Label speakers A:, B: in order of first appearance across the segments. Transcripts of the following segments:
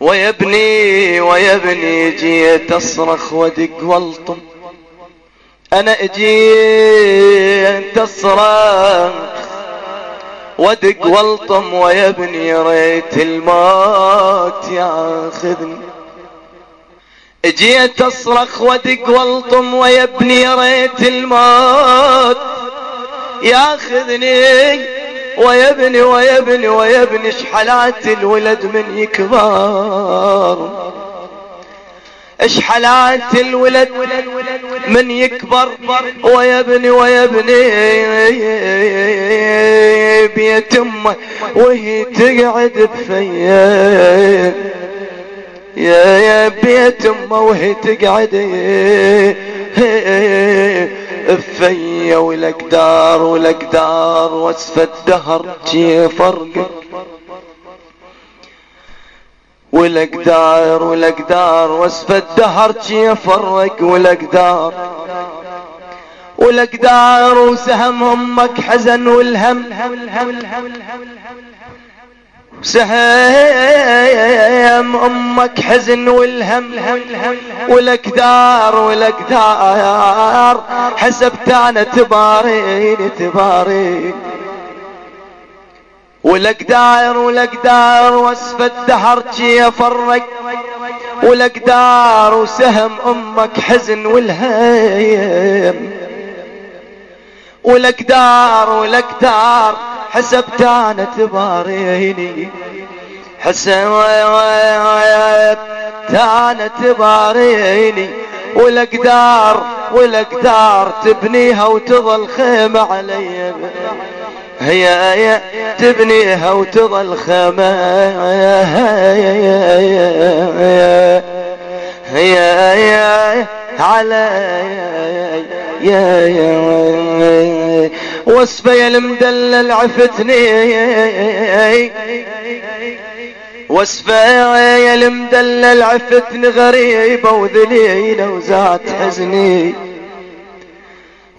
A: ويبني ويبني جيت اصرخ ودق والطم. أنا اجيت اصرخ ودق والطم ويبني ريت الموت ياخذني اجيت اصرخ ودق والطم ويبني ريت الموت ياخذني ويبني ويبني ويبني شحلات الولد من يكبر؟ اشحلات الولد من يكبر؟ ويبني ويبني بيت أمه وهي تقعد بفيا يا يا بيت أمه وهي تقعد فيا والاقدار والاقدار وصف الدهر جي فرق. والاقدار والاقدار وصف الدهر جي فرق. والاقدار والاقدار وسهم أمك حزن والهم. سهيم أمك حزن والهم والاقدار والاقدار حسبت أنا تبارين تبارين. والاقدار والاقدار وصف الدهر جي فرق والاقدار وسهم أمك حزن والهم. والاقدار والاقدار حسبت أنا تباريني حسبت أنا تباريني والأقدار والأقدار تبنيها وتظل خيمة علي. هي هي تبنيها وتظل خيمة هي هي علي. يا يا وصفه يا المدلل عفتني. وصفه يا المدلل عفتني غريبة وذليلة وزاد حزني.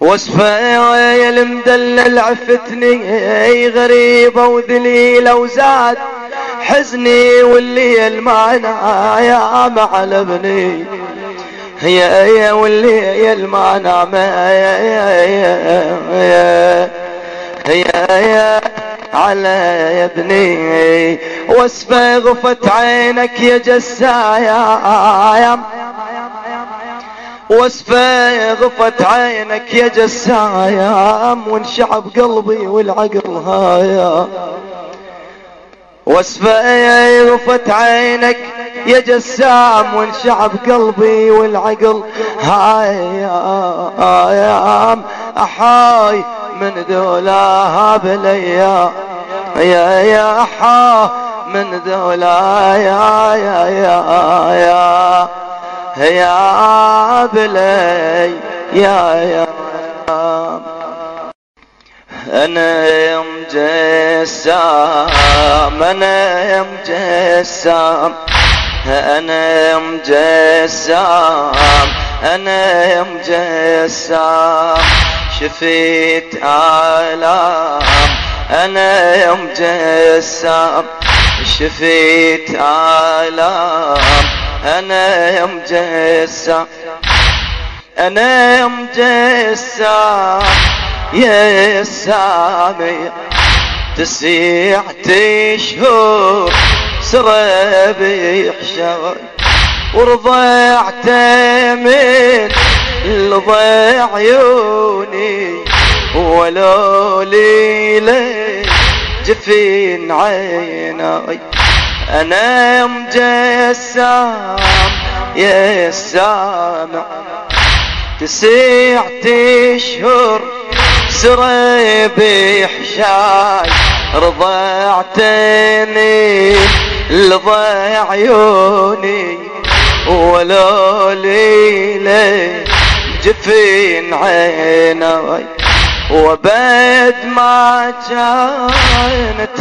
A: وصفه يا المدلل عفتني غريبة وذليلة وزاد حزني والليل معنا يا معلمني هي هي والليل ما نام هي هي على يا ابني. وصفة غفت عينك يا جسايا. وصفة غفت عينك يا جسايم وانشعب قلبي والعقل هايا. وصفة غفت عينك يا جسام وانشعب قلبي والعقل هاي يا أحاي من ذولا بليا. يا يا احا من ذولا يا يا يا يا. يا بلي يا يا. أنا يا مجسام أنا يا مجسام أنا مجسام أنا مجسام شفيت آلام أنا مجسام شفيت آلام أنا مجسام أنا مجسام يا سامي تسيع تشهر. سرى حشاي ورضعت من لضيع عيوني ولو ليلة جفين عيناي. أنا مجسام يا سامع تسيع تشهر سرى بحشاي. رضعتني لضيع عيوني ولو ليلة جفين عيني وبيت ما كانت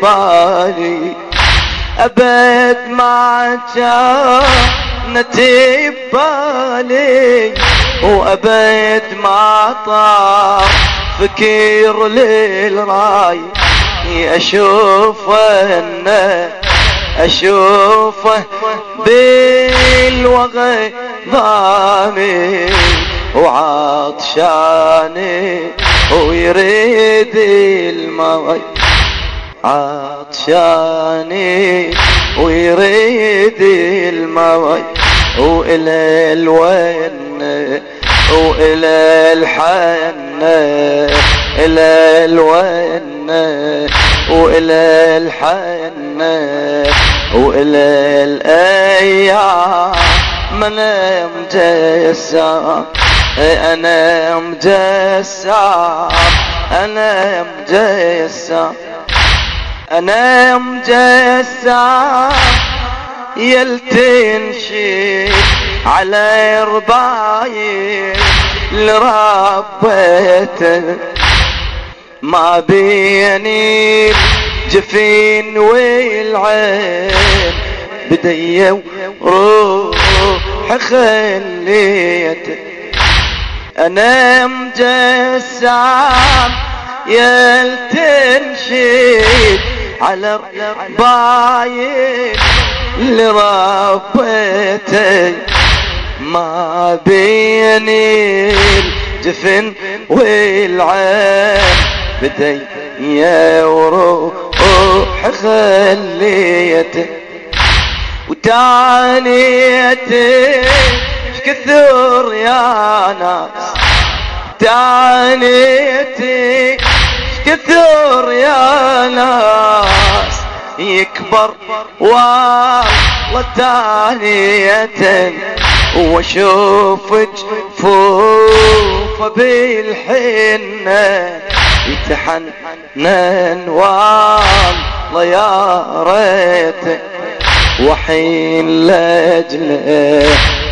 A: ببالي. أبد ما كانت ببالي. وأبد ما طار فكير للراي. أشوف انه اشوفه بالوغي ضامي وعطشاني ويريد الموي عطشاني ويريد الموي وإلى الون وإلى الحنة إلى الون وإلى الحنة وإلى الأيام. من مجسم أنا مجسم أنا مجسم أنا مجسم يلتنشي على رباي لربيته ما بيني الجفين والعين بدي وروح خليته أنا مجسام يلتنشد على باين لربيتي ما بيني الجفن والعين بدي يا وروح خليته وتعانيته كثر يا تعنيتي كثر يا ناس يكبر والله تانية واشوف جفوفه بالحنة يتحنن والله يا ريت. وحين لاجله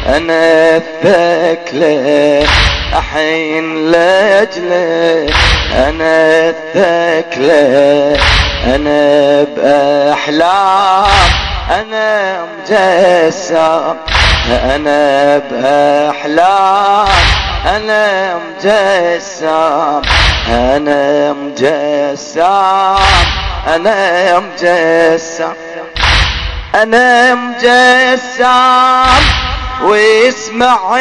A: أنا الثكله أحين لاجله أنا الثكله أنا بأحلام أنا مجسم أنا بأحلام أنا مجسم أنا مجسم أنا مجسم أنا مجسم واسمع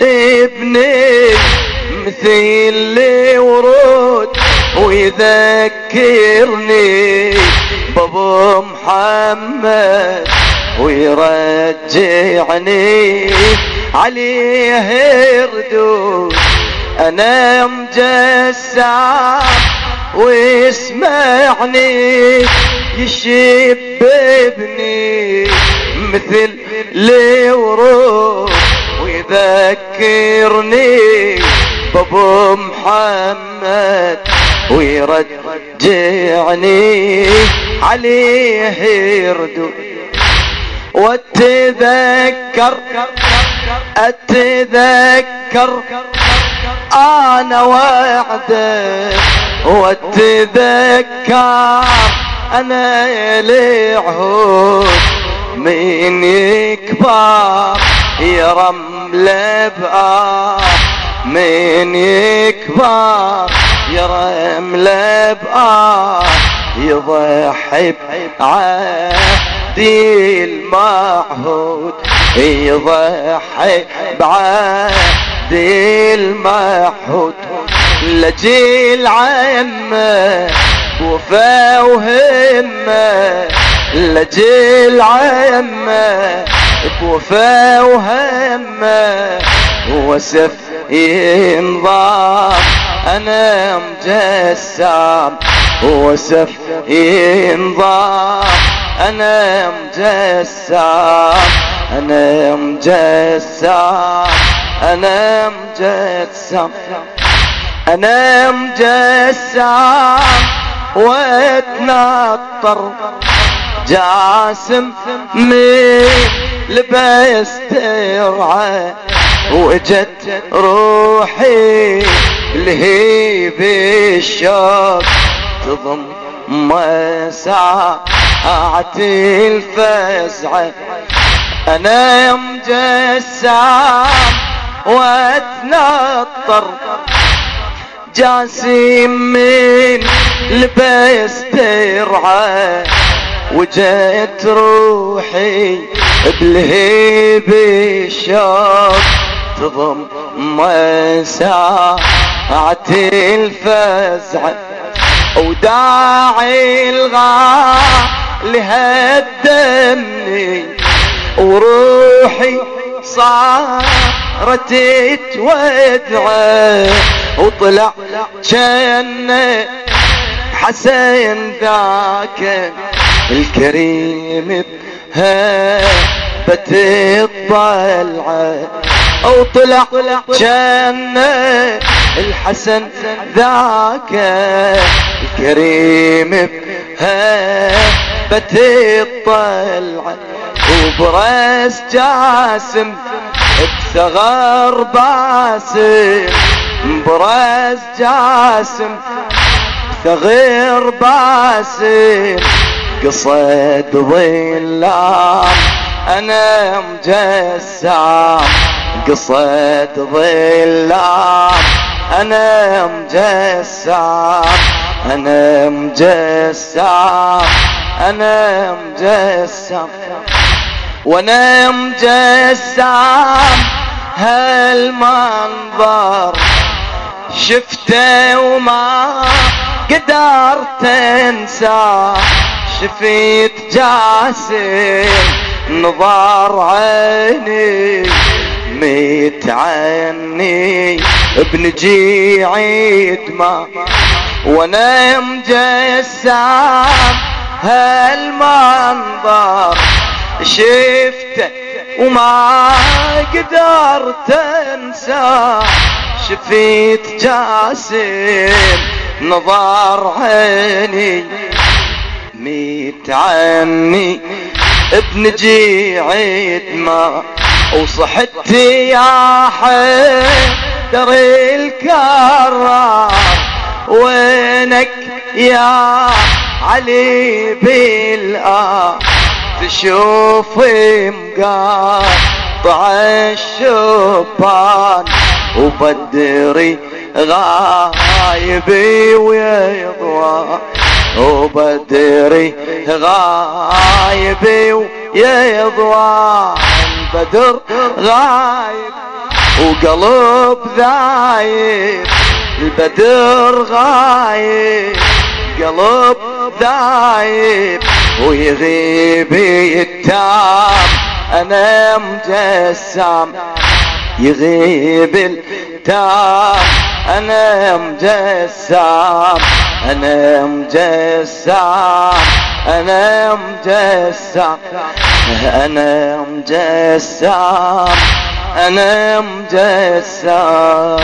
A: ابني مثل ورود ويذكرني بابو محمد ويرجعني عليه ردود. أنا مجسم واسمعني يشب ابني مثل لورود. ويذكرني بابو محمد ويرجعني عليه يردو. واتذكر أتذكر أنا وعده. واتذكر أنا لعهود من يكبر. يرمل بآه من يكبر. يرمل بآه يضحي بعهدي المعهود يضحي بعهدي المعهود لجيل عمه وفا وهمة. لجيل عمه بوفا وهمة وسف ينضام. أنا مجسم وسف ينضام. أنا مجسم أنا مجسم أنا مجسم. أنا مجسم واتنطر. جاسم من لبس ترعى وجت روحي لهيب الشوق تضم ساعة الفزعة أنا مجسم وأتنطر. جاسم من لبست ترعى وجيت روحي بلهيب الشوق تضم ساعة الفزع وداعي الغال هدمني وروحي صارت تودع وطلع كان حسين ذاك الكريم بهبة الطلعة أو طلع كان الحسن ذاك الكريم بهبة الطلعة وبرس جاسم بثغر باسم برس جاسم ثغير باسم. قصد ظلام أنا مجسام قصد ظلام أنا مجسام أنا مجسام أنا مجسام وأنا مجسام هالمنظر شفته وما قدرت انسى شفيت جاسم نظار عيني ميت عني بنجي عيد ما وأنا مجسام هالمنظر شفته وما قدرت انسى. شفيت جاسم نظر عيني ميت عني بنجي عيد ما وصحت يا حيدر الكرار وينك يا علي بالآ تشوف مقاطع الشبان وبدري غايب ويضوى وبدري غايب ويضوى البدر غايب وقلب ذايب البدر غايب قلب ذايب ويغيب التام. أنا مجسم يغيب التام. أنا مجسم أنا مجسم أنا مجسم أنا مجسم أنا مجسم.